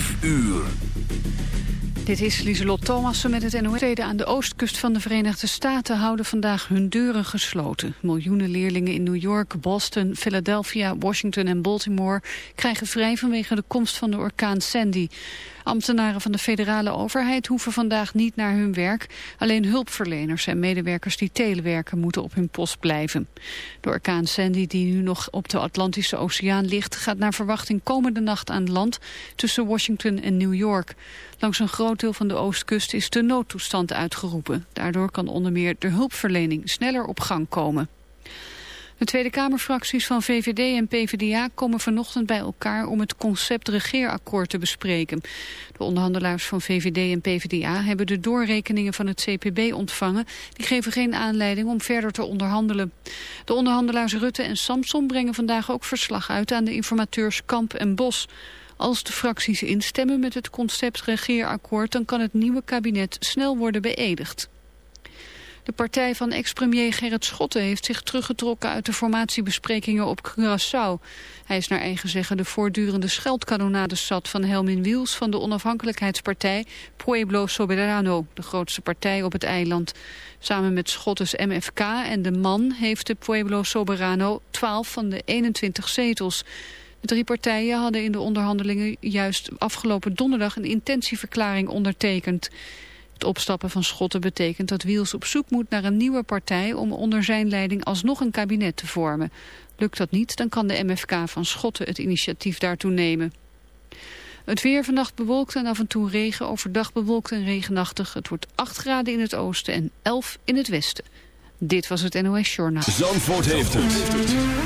5 uur. Dit is Lieselot Thomassen met het NOS. aan de oostkust van de Verenigde Staten houden vandaag hun deuren gesloten. Miljoenen leerlingen in New York, Boston, Philadelphia, Washington en Baltimore krijgen vrij vanwege de komst van de orkaan Sandy. Ambtenaren van de federale overheid hoeven vandaag niet naar hun werk. Alleen hulpverleners en medewerkers die telewerken moeten op hun post blijven. De orkaan Sandy die nu nog op de Atlantische Oceaan ligt... gaat naar verwachting komende nacht aan land tussen Washington en New York. Langs een groot deel van de oostkust is de noodtoestand uitgeroepen. Daardoor kan onder meer de hulpverlening sneller op gang komen. De Tweede Kamerfracties van VVD en PvdA komen vanochtend bij elkaar om het concept regeerakkoord te bespreken. De onderhandelaars van VVD en PvdA hebben de doorrekeningen van het CPB ontvangen. Die geven geen aanleiding om verder te onderhandelen. De onderhandelaars Rutte en Samson brengen vandaag ook verslag uit aan de informateurs Kamp en Bos. Als de fracties instemmen met het concept regeerakkoord... dan kan het nieuwe kabinet snel worden beëdigd. De partij van ex-premier Gerrit Schotten heeft zich teruggetrokken uit de formatiebesprekingen op Curaçao. Hij is naar eigen zeggen de voortdurende scheldkanonades zat van Helmin Wiels van de onafhankelijkheidspartij Pueblo Soberano, de grootste partij op het eiland. Samen met Schottes MFK en de MAN heeft de Pueblo Soberano 12 van de 21 zetels. Drie partijen hadden in de onderhandelingen juist afgelopen donderdag een intentieverklaring ondertekend. Het opstappen van Schotten betekent dat Wiels op zoek moet naar een nieuwe partij om onder zijn leiding alsnog een kabinet te vormen. Lukt dat niet, dan kan de MFK van Schotten het initiatief daartoe nemen. Het weer vannacht bewolkt en af en toe regen, overdag bewolkt en regenachtig. Het wordt 8 graden in het oosten en 11 in het westen. Dit was het NOS Journaal. Zandvoort heeft het.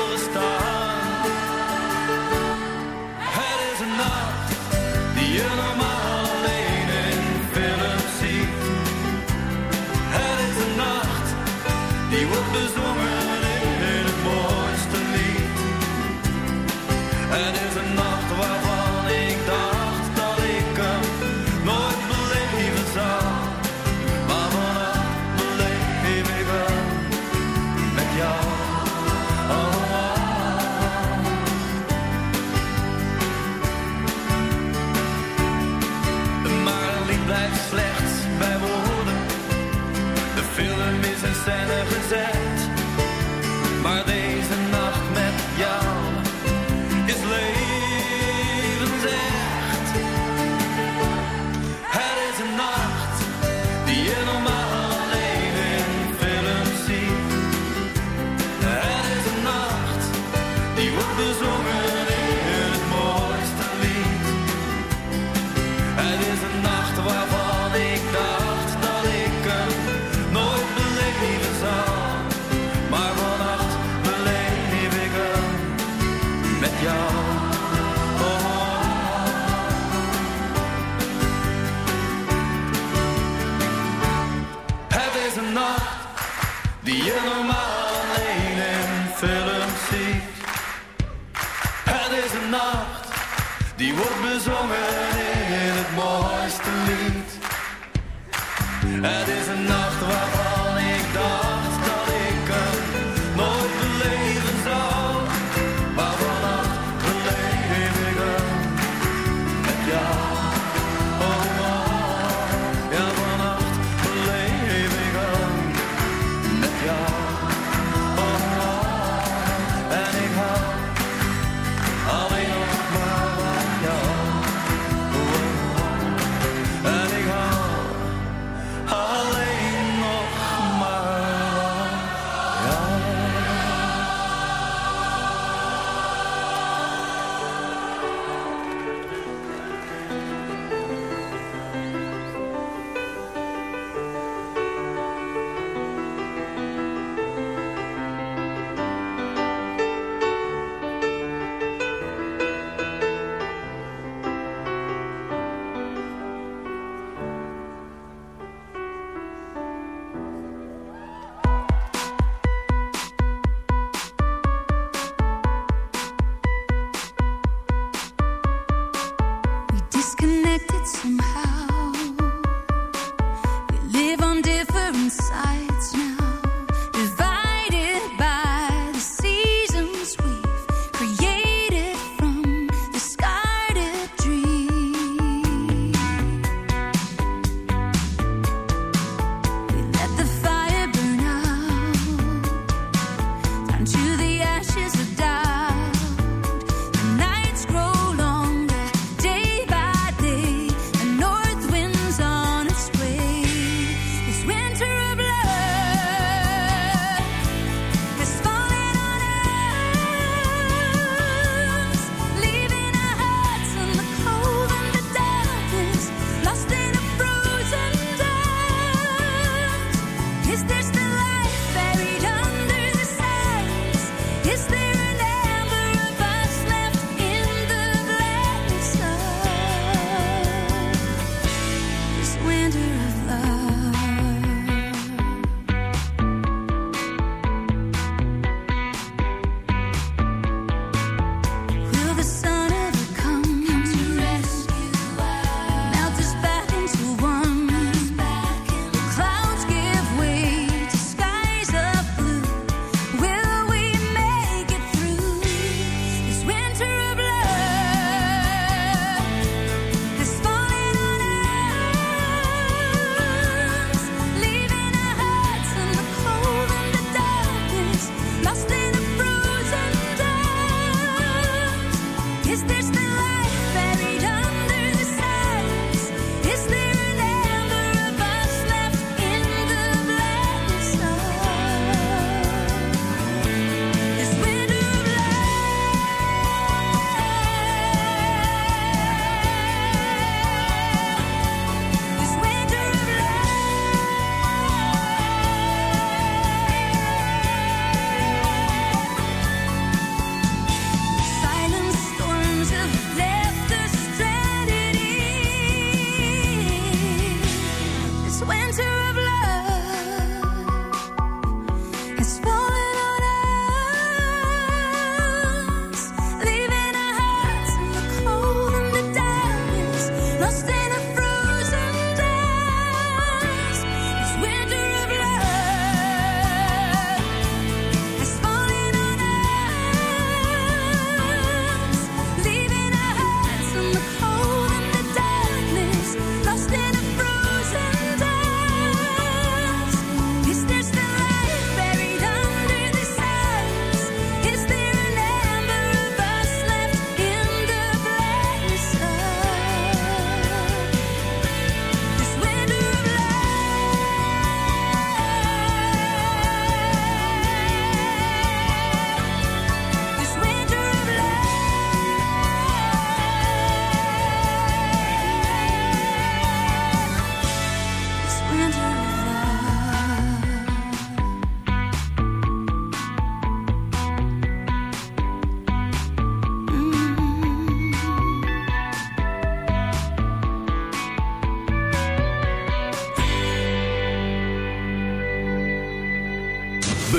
send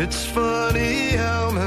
It's funny how my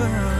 world